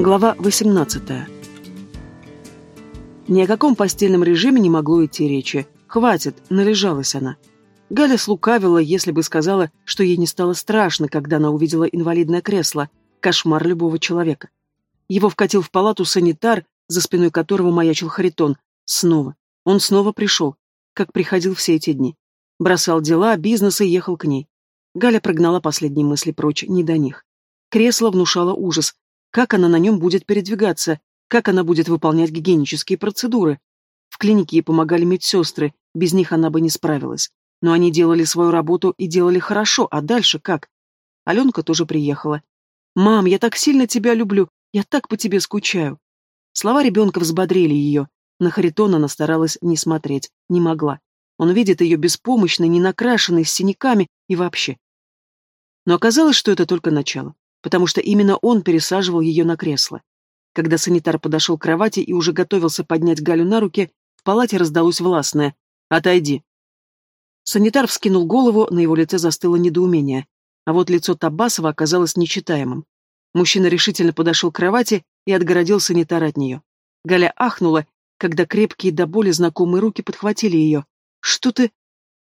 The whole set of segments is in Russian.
Глава 18. Ни о каком постельном режиме не могло идти речи. Хватит, належалась она. Галя слукавила, если бы сказала, что ей не стало страшно, когда она увидела инвалидное кресло. Кошмар любого человека. Его вкатил в палату санитар, за спиной которого маячил Харитон. Снова. Он снова пришел, как приходил все эти дни. Бросал дела, бизнес и ехал к ней. Галя прогнала последние мысли прочь, не до них. Кресло внушало ужас, как она на нем будет передвигаться? Как она будет выполнять гигиенические процедуры? В клинике ей помогали медсестры, без них она бы не справилась. Но они делали свою работу и делали хорошо, а дальше как? Аленка тоже приехала. «Мам, я так сильно тебя люблю, я так по тебе скучаю». Слова ребенка взбодрили ее. На Харитона она старалась не смотреть, не могла. Он видит ее беспомощной, ненакрашенной, с синяками и вообще. Но оказалось, что это только начало потому что именно он пересаживал ее на кресло. Когда санитар подошел к кровати и уже готовился поднять Галю на руки, в палате раздалось властное «Отойди». Санитар вскинул голову, на его лице застыло недоумение, а вот лицо Табасова оказалось нечитаемым. Мужчина решительно подошел к кровати и отгородил санитара от нее. Галя ахнула, когда крепкие до боли знакомые руки подхватили ее. «Что ты...»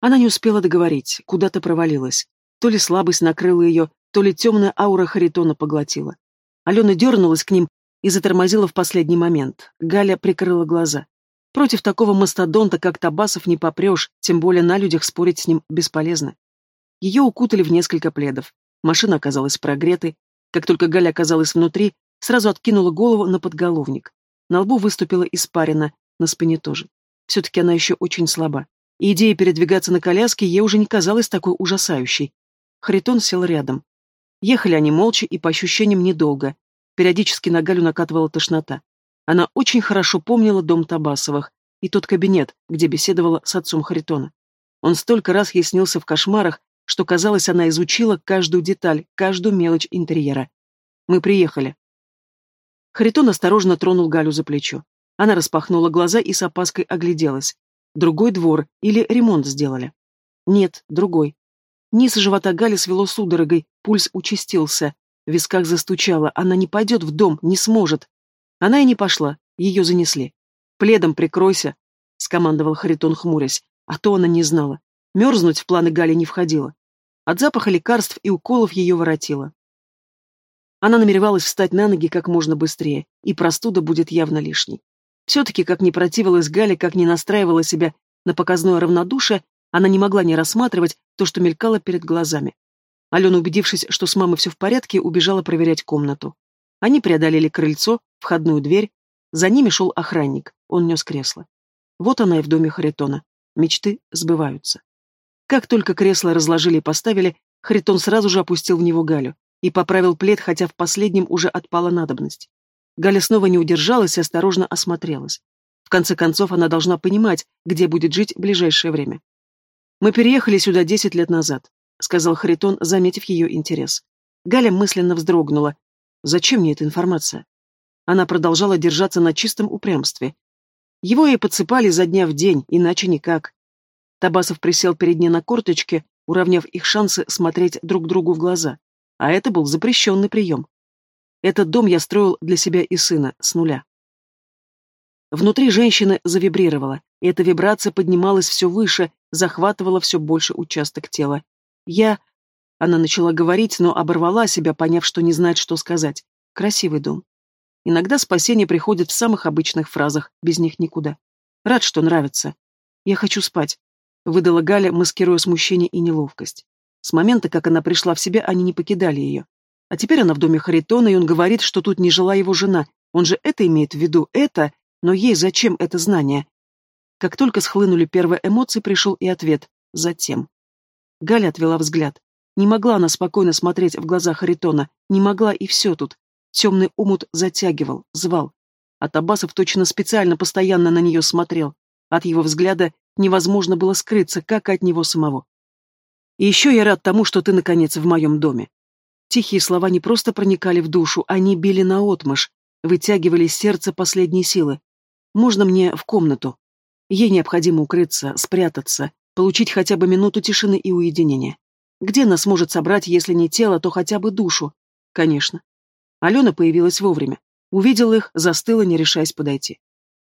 Она не успела договорить, куда-то провалилась. То ли слабость накрыла ее, то ли темная аура Харитона поглотила. Алена дернулась к ним и затормозила в последний момент. Галя прикрыла глаза. Против такого мастодонта, как Табасов, не попрешь, тем более на людях спорить с ним бесполезно. Ее укутали в несколько пледов. Машина оказалась прогретой. Как только Галя оказалась внутри, сразу откинула голову на подголовник. На лбу выступила испарина, на спине тоже. Все-таки она еще очень слаба. И идея передвигаться на коляске ей уже не казалась такой ужасающей. Харитон сел рядом. Ехали они молча и, по ощущениям, недолго. Периодически на Галю накатывала тошнота. Она очень хорошо помнила дом Табасовых и тот кабинет, где беседовала с отцом Харитона. Он столько раз ей снился в кошмарах, что, казалось, она изучила каждую деталь, каждую мелочь интерьера. «Мы приехали». Харитон осторожно тронул Галю за плечо. Она распахнула глаза и с опаской огляделась. Другой двор или ремонт сделали? Нет, другой. Низ живота Гали свело судорогой, пульс участился. В висках застучало. Она не пойдет в дом, не сможет. Она и не пошла. Ее занесли. «Пледом прикройся», — скомандовал Харитон, хмурясь. А то она не знала. Мерзнуть в планы Гали не входило. От запаха лекарств и уколов ее воротило. Она намеревалась встать на ноги как можно быстрее, и простуда будет явно лишней. Все-таки, как не противилась Галя, как не настраивала себя на показное равнодушие, она не могла не рассматривать то, что мелькало перед глазами. Алена, убедившись, что с мамой все в порядке, убежала проверять комнату. Они преодолели крыльцо, входную дверь. За ними шел охранник. Он нес кресло. Вот она и в доме Харитона. Мечты сбываются. Как только кресло разложили и поставили, Харитон сразу же опустил в него Галю и поправил плед, хотя в последнем уже отпала надобность. Галя снова не удержалась и осторожно осмотрелась. В конце концов, она должна понимать, где будет жить в ближайшее время. «Мы переехали сюда десять лет назад», — сказал Харитон, заметив ее интерес. Галя мысленно вздрогнула. «Зачем мне эта информация?» Она продолжала держаться на чистом упрямстве. Его ей подсыпали за дня в день, иначе никак. Табасов присел перед ней на корточке, уравняв их шансы смотреть друг другу в глаза. А это был запрещенный прием. Этот дом я строил для себя и сына, с нуля. Внутри женщины завибрировала, и эта вибрация поднималась все выше, захватывала все больше участок тела. Я... Она начала говорить, но оборвала себя, поняв, что не знает, что сказать. Красивый дом. Иногда спасение приходит в самых обычных фразах, без них никуда. Рад, что нравится. Я хочу спать, выдала Галя, маскируя смущение и неловкость. С момента, как она пришла в себя, они не покидали ее. А теперь она в доме Харитона, и он говорит, что тут не жила его жена. Он же это имеет в виду, это, но ей зачем это знание? Как только схлынули первые эмоции, пришел и ответ «затем». Галя отвела взгляд. Не могла она спокойно смотреть в глаза Харитона, не могла и все тут. Темный умут затягивал, звал. А точно специально постоянно на нее смотрел. От его взгляда невозможно было скрыться, как от него самого. И еще я рад тому, что ты, наконец, в моем доме. Тихие слова не просто проникали в душу, они били наотмашь, вытягивали из сердца последние силы. Можно мне в комнату? Ей необходимо укрыться, спрятаться, получить хотя бы минуту тишины и уединения. Где она сможет собрать, если не тело, то хотя бы душу? Конечно. Алена появилась вовремя. Увидела их, застыла, не решаясь подойти.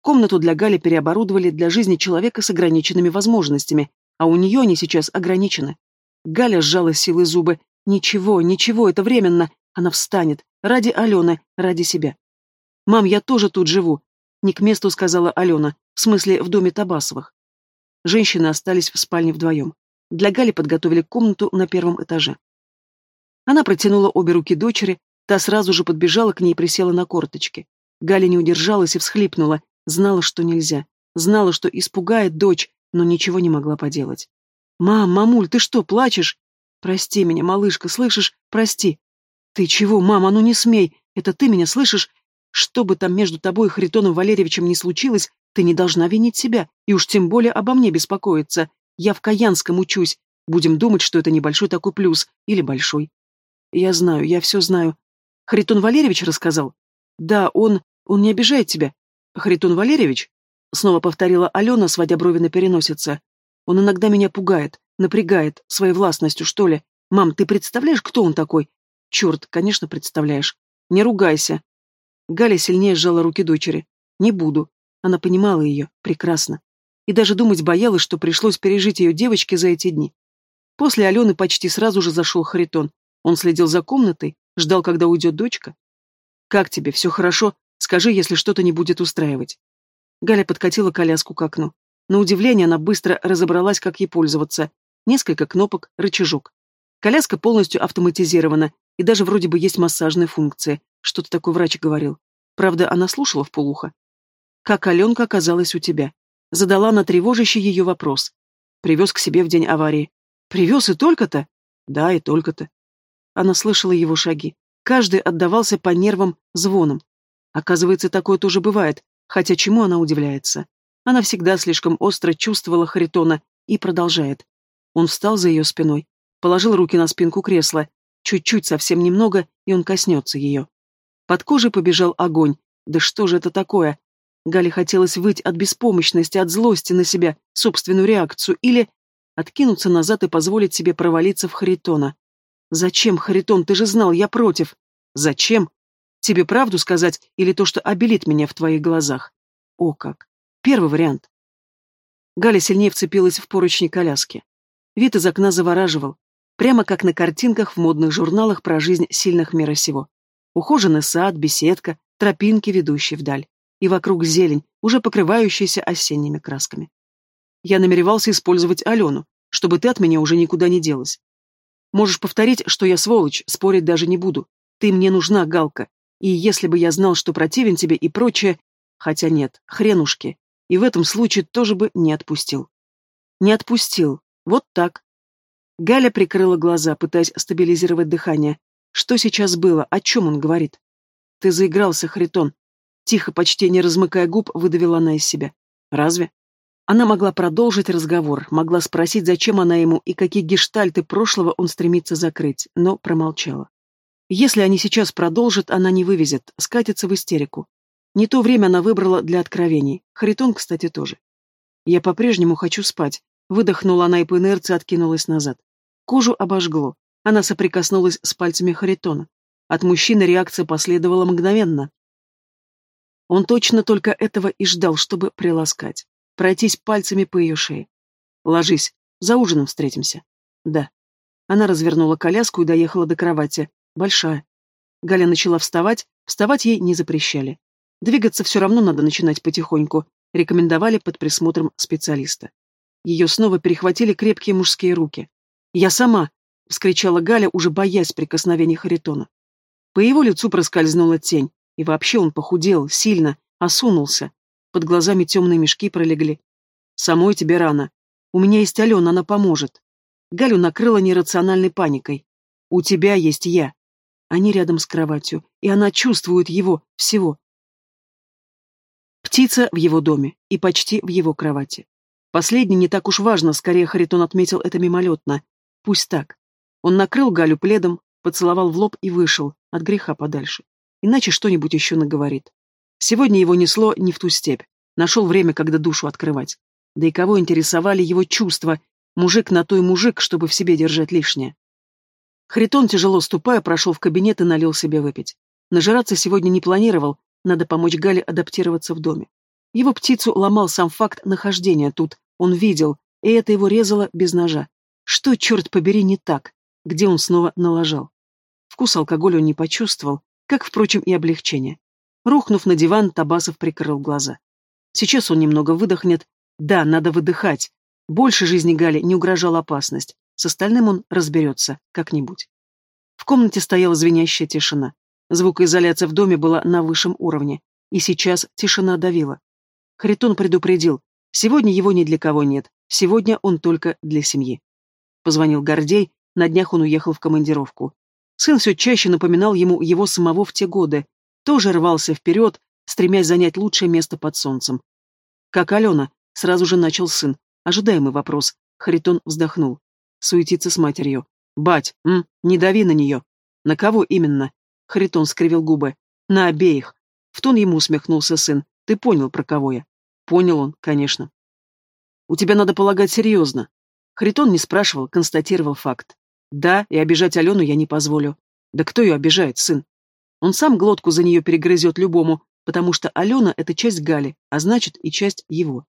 Комнату для Гали переоборудовали для жизни человека с ограниченными возможностями, а у нее они сейчас ограничены. Галя сжала силой зубы. «Ничего, ничего, это временно. Она встанет. Ради Алены, ради себя». «Мам, я тоже тут живу», — не к месту сказала Алена, в смысле в доме Табасовых. Женщины остались в спальне вдвоем. Для Гали подготовили комнату на первом этаже. Она протянула обе руки дочери, та сразу же подбежала к ней и присела на корточки. Галя не удержалась и всхлипнула, знала, что нельзя, знала, что испугает дочь, но ничего не могла поделать. «Мам, мамуль, ты что, плачешь?» «Прости меня, малышка, слышишь? Прости». «Ты чего, мама, ну не смей! Это ты меня слышишь? Что бы там между тобой и Харитоном Валерьевичем ни случилось, ты не должна винить себя, и уж тем более обо мне беспокоиться. Я в Каянском учусь. Будем думать, что это небольшой такой плюс, или большой. Я знаю, я все знаю. Харитон Валерьевич рассказал? Да, он... он не обижает тебя. Харитон Валерьевич? Снова повторила Алена, сводя брови на переносице. Он иногда меня пугает, напрягает, своей властностью, что ли. Мам, ты представляешь, кто он такой? Черт, конечно, представляешь. Не ругайся. Галя сильнее сжала руки дочери. Не буду. Она понимала ее, прекрасно. И даже думать боялась, что пришлось пережить ее девочке за эти дни. После Алены почти сразу же зашел Харитон. Он следил за комнатой, ждал, когда уйдет дочка. «Как тебе? Все хорошо? Скажи, если что-то не будет устраивать». Галя подкатила коляску к окну. На удивление она быстро разобралась, как ей пользоваться. Несколько кнопок, рычажок. Коляска полностью автоматизирована, и даже вроде бы есть массажная функция. Что-то такой врач говорил. Правда, она слушала в полухо. «Как Аленка оказалась у тебя?» Задала на тревожащий ее вопрос. Привез к себе в день аварии. «Привез и только-то?» «Да, и только-то». Она слышала его шаги. Каждый отдавался по нервам звоном. Оказывается, такое тоже бывает, хотя чему она удивляется? Она всегда слишком остро чувствовала Харитона и продолжает. Он встал за ее спиной, положил руки на спинку кресла, чуть-чуть, совсем немного, и он коснется ее. Под кожей побежал огонь. Да что же это такое? Гале хотелось выть от беспомощности, от злости на себя, собственную реакцию, или откинуться назад и позволить себе провалиться в Харитона. «Зачем, Харитон, ты же знал, я против». «Зачем? Тебе правду сказать или то, что обелит меня в твоих глазах?» «О как! Первый вариант». Галя сильнее вцепилась в поручни коляски. Вид из окна завораживал, прямо как на картинках в модных журналах про жизнь сильных мира сего. Ухоженный сад, беседка, тропинки, ведущие вдаль. И вокруг зелень, уже покрывающаяся осенними красками. Я намеревался использовать Алену, чтобы ты от меня уже никуда не делась. Можешь повторить, что я сволочь, спорить даже не буду. Ты мне нужна, Галка. И если бы я знал, что противен тебе и прочее... Хотя нет, хренушки. И в этом случае тоже бы не отпустил. Не отпустил. Вот так. Галя прикрыла глаза, пытаясь стабилизировать дыхание. Что сейчас было? О чем он говорит? Ты заигрался, Харитон. Тихо, почти не размыкая губ, выдавила она из себя. Разве? Она могла продолжить разговор, могла спросить, зачем она ему и какие гештальты прошлого он стремится закрыть, но промолчала. Если они сейчас продолжат, она не вывезет, скатится в истерику. Не то время она выбрала для откровений. Харитон, кстати, тоже. «Я по-прежнему хочу спать», — выдохнула она и по инерции откинулась назад. Кожу обожгло. Она соприкоснулась с пальцами Харитона. От мужчины реакция последовала мгновенно. Он точно только этого и ждал, чтобы приласкать пройтись пальцами по ее шее. «Ложись, за ужином встретимся». «Да». Она развернула коляску и доехала до кровати. Большая. Галя начала вставать, вставать ей не запрещали. Двигаться все равно надо начинать потихоньку, рекомендовали под присмотром специалиста. Ее снова перехватили крепкие мужские руки. «Я сама!» — вскричала Галя, уже боясь прикосновений Харитона. По его лицу проскользнула тень, и вообще он похудел, сильно, осунулся. Под глазами темные мешки пролегли. «Самой тебе рано. У меня есть Алена, она поможет». Галю накрыла нерациональной паникой. «У тебя есть я». Они рядом с кроватью, и она чувствует его, всего. Птица в его доме и почти в его кровати. Последний не так уж важно, скорее Харитон отметил это мимолетно. Пусть так. Он накрыл Галю пледом, поцеловал в лоб и вышел, от греха подальше. Иначе что-нибудь еще наговорит. Сегодня его несло не в ту степь. Нашел время, когда душу открывать. Да и кого интересовали его чувства? Мужик на то и мужик, чтобы в себе держать лишнее. Харитон, тяжело ступая, прошел в кабинет и налил себе выпить. Нажираться сегодня не планировал, надо помочь Гале адаптироваться в доме. Его птицу ломал сам факт нахождения тут, он видел, и это его резало без ножа. Что, черт побери, не так? Где он снова налажал? Вкус алкоголя он не почувствовал, как, впрочем, и облегчение. Рухнув на диван, Табасов прикрыл глаза. Сейчас он немного выдохнет. Да, надо выдыхать. Больше жизни Гали не угрожала опасность. С остальным он разберется как-нибудь. В комнате стояла звенящая тишина. Звукоизоляция в доме была на высшем уровне. И сейчас тишина давила. Харитон предупредил. Сегодня его ни для кого нет. Сегодня он только для семьи. Позвонил Гордей. На днях он уехал в командировку. Сын все чаще напоминал ему его самого в те годы, тоже рвался вперед, стремясь занять лучшее место под солнцем. «Как Алена?» — сразу же начал сын. Ожидаемый вопрос. Харитон вздохнул. Суетиться с матерью. «Бать, м, не дави на нее». «На кого именно?» Харитон скривил губы. «На обеих». В тон ему усмехнулся сын. «Ты понял, про кого я?» Понял он, конечно. «У тебя, надо полагать, серьезно». Харитон не спрашивал, констатировал факт. «Да, и обижать Алену я не позволю». «Да кто ее обижает, сын?» Он сам глотку за нее перегрызет любому, потому что Алена — это часть Гали, а значит и часть его.